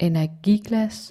energiglas.